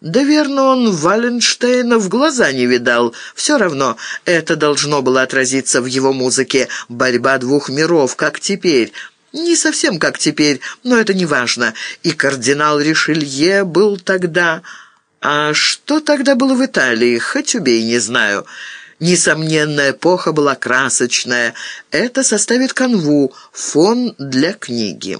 Да верно, он Валенштейна в глаза не видал. Все равно это должно было отразиться в его музыке. Борьба двух миров, как теперь. Не совсем как теперь, но это не важно. И кардинал Ришелье был тогда... А что тогда было в Италии, хоть убей, не знаю. Несомненно, эпоха была красочная. Это составит канву, фон для книги.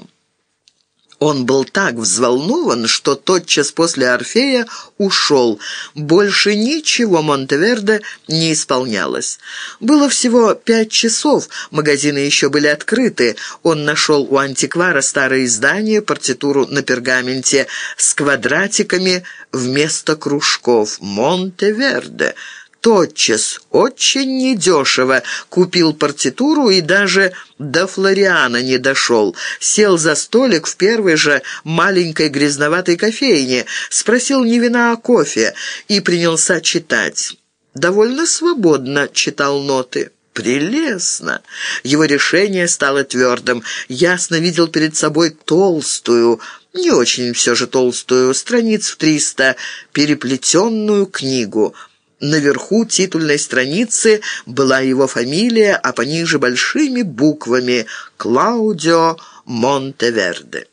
Он был так взволнован, что тотчас после Орфея ушел. Больше ничего Монтеверде не исполнялось. Было всего пять часов, магазины еще были открыты. Он нашел у антиквара старое издание, партитуру на пергаменте с квадратиками вместо кружков. «Монтеверде» тотчас, очень недешево, купил партитуру и даже до Флориана не дошел. Сел за столик в первой же маленькой грязноватой кофейне, спросил не вина, а кофе и принялся читать. Довольно свободно читал ноты. Прелестно! Его решение стало твердым. Ясно видел перед собой толстую, не очень все же толстую, страниц в триста, переплетенную книгу — Наверху титульной страницы была его фамилия, а пониже большими буквами «Клаудио Монтеверде».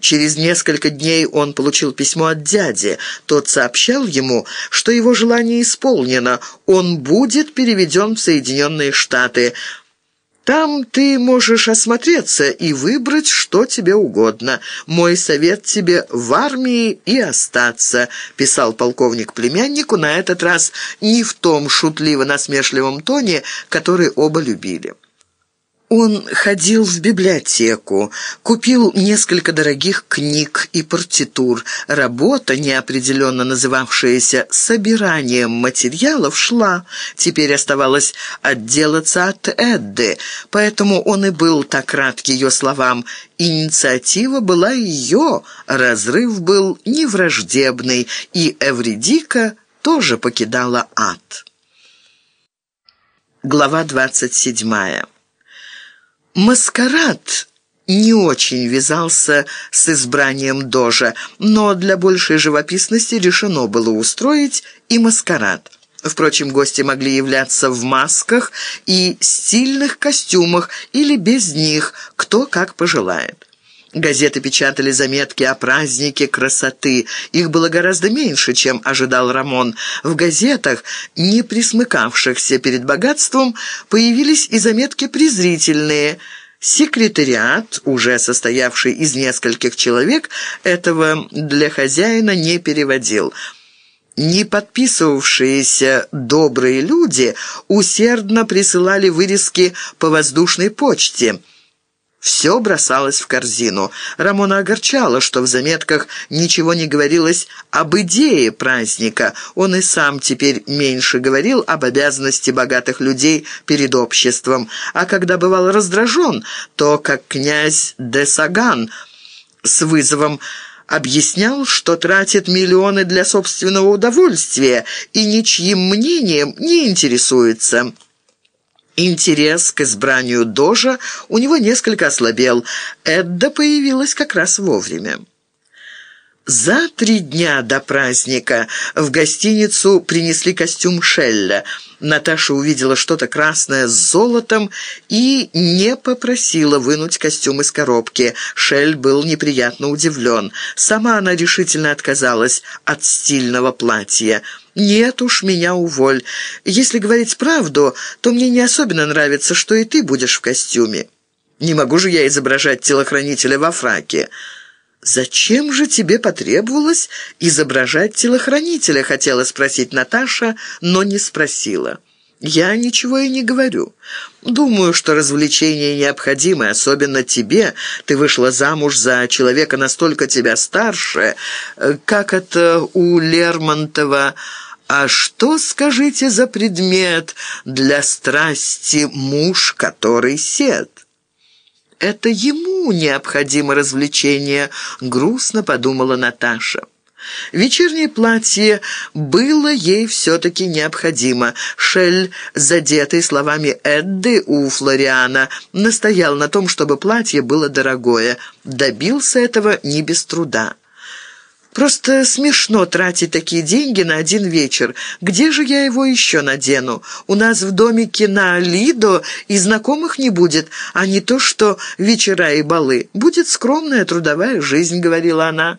Через несколько дней он получил письмо от дяди. Тот сообщал ему, что его желание исполнено, он будет переведен в Соединенные Штаты – там ты можешь осмотреться и выбрать, что тебе угодно. Мой совет тебе в армии и остаться», — писал полковник племяннику, на этот раз не в том шутливо-насмешливом тоне, который оба любили. Он ходил в библиотеку, купил несколько дорогих книг и партитур. Работа, неопределенно называвшаяся «собиранием материалов», шла. Теперь оставалось отделаться от Эдды, поэтому он и был так рад ее словам. Инициатива была ее, разрыв был невраждебный, и Эвредика тоже покидала ад. Глава двадцать седьмая. Маскарад не очень вязался с избранием Дожа, но для большей живописности решено было устроить и маскарад. Впрочем, гости могли являться в масках и стильных костюмах или без них, кто как пожелает. Газеты печатали заметки о празднике красоты. Их было гораздо меньше, чем ожидал Рамон. В газетах, не присмыкавшихся перед богатством, появились и заметки презрительные. Секретариат, уже состоявший из нескольких человек, этого для хозяина не переводил. Не подписывавшиеся добрые люди усердно присылали вырезки по воздушной почте – все бросалось в корзину. Рамона огорчало, что в заметках ничего не говорилось об идее праздника. Он и сам теперь меньше говорил об обязанности богатых людей перед обществом. А когда бывал раздражен, то, как князь де Саган с вызовом объяснял, что тратит миллионы для собственного удовольствия и ничьим мнением не интересуется. Интерес к избранию Дожа у него несколько ослабел. Эдда появилась как раз вовремя. За три дня до праздника в гостиницу принесли костюм Шелля. Наташа увидела что-то красное с золотом и не попросила вынуть костюм из коробки. Шель был неприятно удивлен. Сама она решительно отказалась от стильного платья. «Нет уж, меня уволь. Если говорить правду, то мне не особенно нравится, что и ты будешь в костюме. Не могу же я изображать телохранителя во фраке». «Зачем же тебе потребовалось изображать телохранителя?» — хотела спросить Наташа, но не спросила. «Я ничего и не говорю. Думаю, что развлечения необходимы, особенно тебе. Ты вышла замуж за человека настолько тебя старше, как это у Лермонтова...» «А что, скажите, за предмет для страсти муж, который сед?» Это ему необходимо развлечение», — грустно подумала Наташа. Вечернее платье было ей все-таки необходимо. Шель, задетый словами Эдды у Флориана, настоял на том, чтобы платье было дорогое. Добился этого не без труда. Просто смешно тратить такие деньги на один вечер. Где же я его еще надену? У нас в домике на Лидо и знакомых не будет, а не то, что вечера и балы. Будет скромная трудовая жизнь», — говорила она.